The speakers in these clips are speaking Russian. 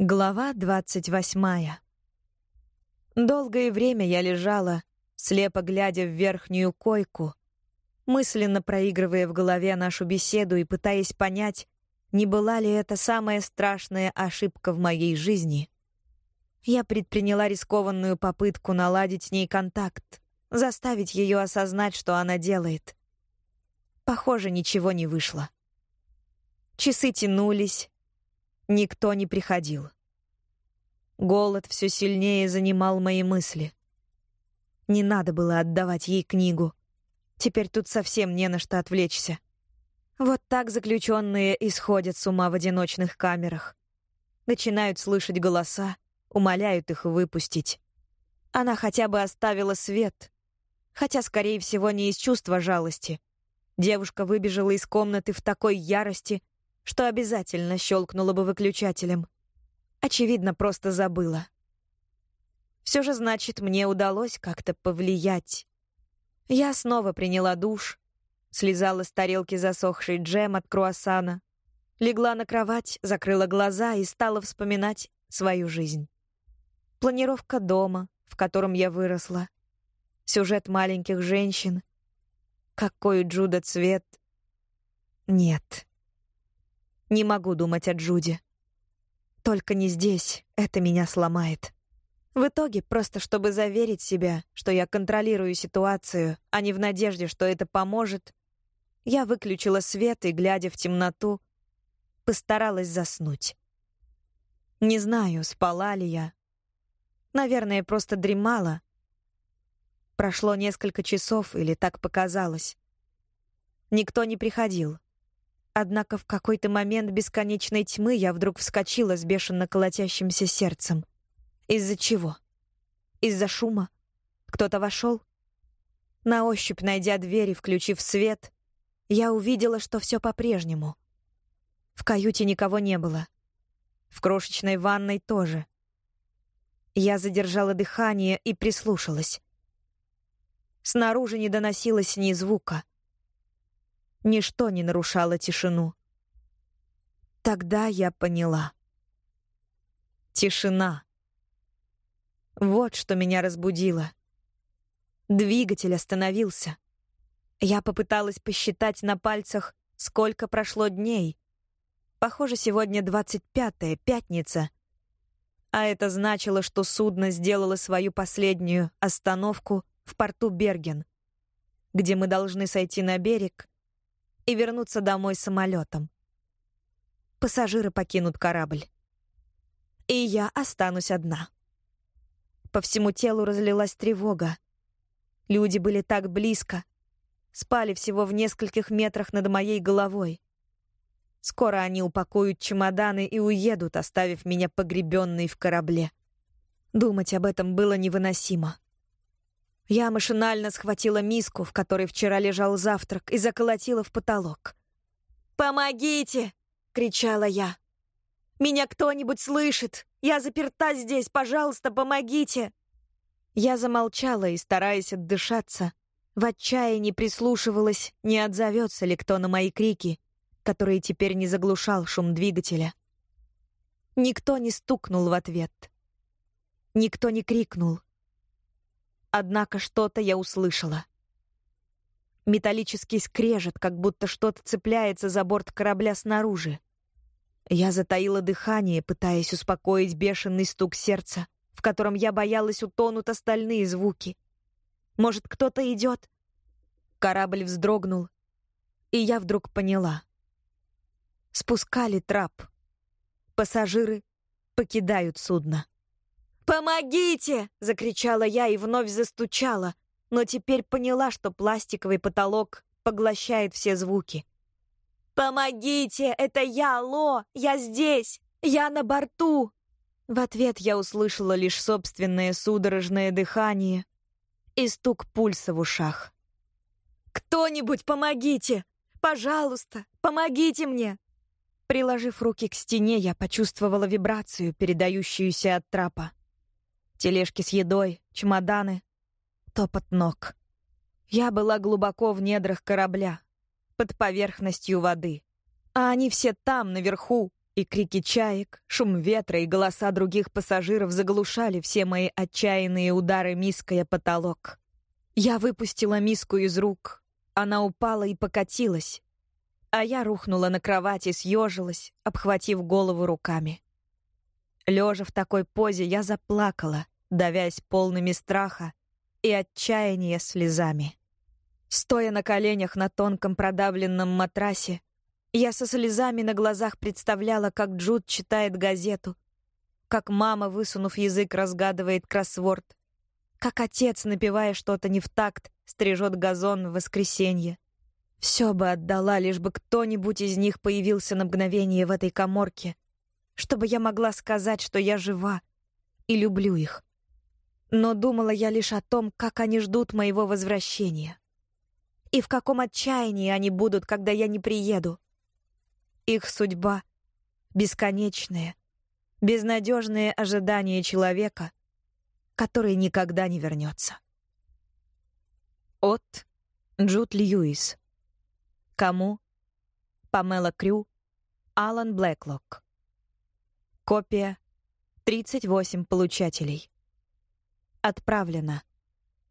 Глава двадцать восьмая. Долгое время я лежала, слепо глядя в верхнюю койку, мысленно проигрывая в голове нашу беседу и пытаясь понять, не была ли это самая страшная ошибка в моей жизни. Я предприняла рискованную попытку наладить с ней контакт, заставить ее осознать, что она делает. Похоже, ничего не вышло. Часы тянулись, Никто не приходил. Голод все сильнее занимал мои мысли. Не надо было отдавать ей книгу. Теперь тут совсем не на что отвлечься. Вот так заключенные исходят с ума в одиночных камерах. Начинают слышать голоса, умоляют их выпустить. Она хотя бы оставила свет. Хотя, скорее всего, не из чувства жалости. Девушка выбежала из комнаты в такой ярости, что обязательно щелкнула бы выключателем. Очевидно, просто забыла. Все же, значит, мне удалось как-то повлиять. Я снова приняла душ, слезала с тарелки засохший джем от круассана, легла на кровать, закрыла глаза и стала вспоминать свою жизнь. Планировка дома, в котором я выросла, сюжет маленьких женщин, какой Джуда цвет. Нет. Не могу думать о Джуди. Только не здесь, это меня сломает. В итоге, просто чтобы заверить себя, что я контролирую ситуацию, а не в надежде, что это поможет, я выключила свет и, глядя в темноту, постаралась заснуть. Не знаю, спала ли я. Наверное, просто дремала. Прошло несколько часов или так показалось. Никто не приходил. Однако в какой-то момент бесконечной тьмы я вдруг вскочила с бешено колотящимся сердцем. Из-за чего? Из-за шума? Кто-то вошел? На ощупь, найдя дверь и включив свет, я увидела, что все по-прежнему. В каюте никого не было. В крошечной ванной тоже. Я задержала дыхание и прислушалась. Снаружи не доносилось ни звука — Ничто не нарушало тишину. Тогда я поняла. Тишина. Вот что меня разбудило. Двигатель остановился. Я попыталась посчитать на пальцах, сколько прошло дней. Похоже, сегодня 25-я, пятница. А это значило, что судно сделало свою последнюю остановку в порту Берген, где мы должны сойти на берег и вернуться домой самолетом. Пассажиры покинут корабль. И я останусь одна. По всему телу разлилась тревога. Люди были так близко. Спали всего в нескольких метрах над моей головой. Скоро они упакуют чемоданы и уедут, оставив меня погребенной в корабле. Думать об этом было невыносимо. Я машинально схватила миску, в которой вчера лежал завтрак, и заколотила в потолок. «Помогите!» — кричала я. «Меня кто-нибудь слышит! Я заперта здесь! Пожалуйста, помогите!» Я замолчала и, стараясь отдышаться, в отчаянии прислушивалась, не отзовется ли кто на мои крики, которые теперь не заглушал шум двигателя. Никто не стукнул в ответ. Никто не крикнул. Однако что-то я услышала. Металлический скрежет, как будто что-то цепляется за борт корабля снаружи. Я затаила дыхание, пытаясь успокоить бешеный стук сердца, в котором я боялась утонут остальные звуки. Может, кто-то идет? Корабль вздрогнул, и я вдруг поняла. Спускали трап. Пассажиры покидают судно. «Помогите!» — закричала я и вновь застучала, но теперь поняла, что пластиковый потолок поглощает все звуки. «Помогите! Это я, Ло! Я здесь! Я на борту!» В ответ я услышала лишь собственное судорожное дыхание и стук пульса в ушах. «Кто-нибудь помогите! Пожалуйста, помогите мне!» Приложив руки к стене, я почувствовала вибрацию, передающуюся от трапа. Тележки с едой, чемоданы, топот ног. Я была глубоко в недрах корабля, под поверхностью воды. А они все там, наверху, и крики чаек, шум ветра и голоса других пассажиров заглушали все мои отчаянные удары миской о потолок. Я выпустила миску из рук. Она упала и покатилась. А я рухнула на кровати, съежилась, обхватив голову руками. Лежа в такой позе, я заплакала, давясь полными страха и отчаяния слезами. Стоя на коленях на тонком продавленном матрасе, я со слезами на глазах представляла, как Джуд читает газету, как мама, высунув язык, разгадывает кроссворд, как отец, напевая что-то не в такт, стрижет газон в воскресенье. Все бы отдала, лишь бы кто-нибудь из них появился на мгновение в этой коморке, чтобы я могла сказать, что я жива и люблю их. Но думала я лишь о том, как они ждут моего возвращения. И в каком отчаянии они будут, когда я не приеду. Их судьба — бесконечное, безнадежное ожидание человека — который никогда не вернется. От Джуд Льюис. Кому? Памела Крю, Алан Блэклок. Копия 38 получателей. Отправлено.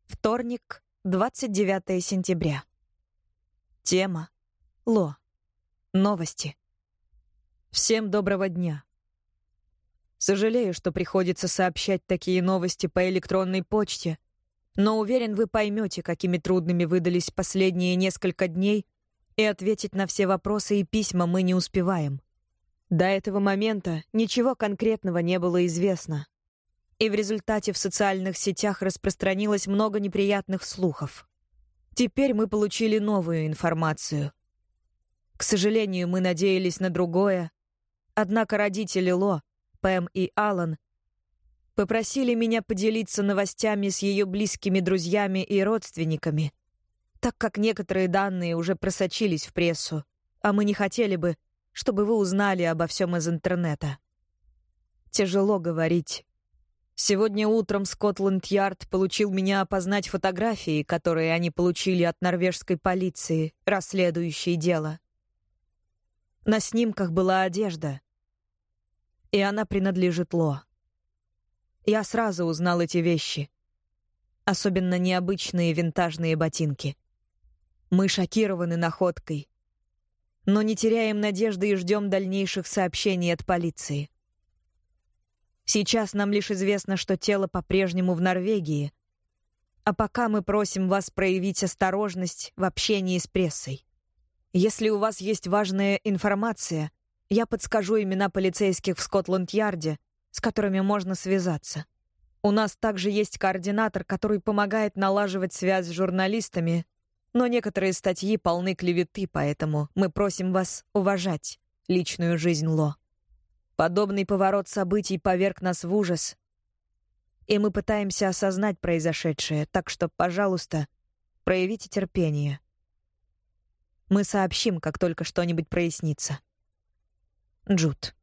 Вторник, 29 сентября. Тема Ло. Новости. Всем доброго дня. Сожалею, что приходится сообщать такие новости по электронной почте, но уверен, вы поймете, какими трудными выдались последние несколько дней, и ответить на все вопросы и письма мы не успеваем. До этого момента ничего конкретного не было известно, и в результате в социальных сетях распространилось много неприятных слухов. Теперь мы получили новую информацию. К сожалению, мы надеялись на другое, однако родители Ло — Пэм и Алан, попросили меня поделиться новостями с ее близкими друзьями и родственниками, так как некоторые данные уже просочились в прессу, а мы не хотели бы, чтобы вы узнали обо всем из интернета. Тяжело говорить. Сегодня утром Скотланд-Ярд получил меня опознать фотографии, которые они получили от норвежской полиции, расследующей дело. На снимках была одежда, и она принадлежит Ло. Я сразу узнал эти вещи. Особенно необычные винтажные ботинки. Мы шокированы находкой. Но не теряем надежды и ждем дальнейших сообщений от полиции. Сейчас нам лишь известно, что тело по-прежнему в Норвегии, а пока мы просим вас проявить осторожность в общении с прессой. Если у вас есть важная информация — я подскажу имена полицейских в Скотланд-Ярде, с которыми можно связаться. У нас также есть координатор, который помогает налаживать связь с журналистами, но некоторые статьи полны клеветы, поэтому мы просим вас уважать личную жизнь Ло. Подобный поворот событий поверг нас в ужас, и мы пытаемся осознать произошедшее, так что, пожалуйста, проявите терпение. Мы сообщим, как только что-нибудь прояснится. Джуд.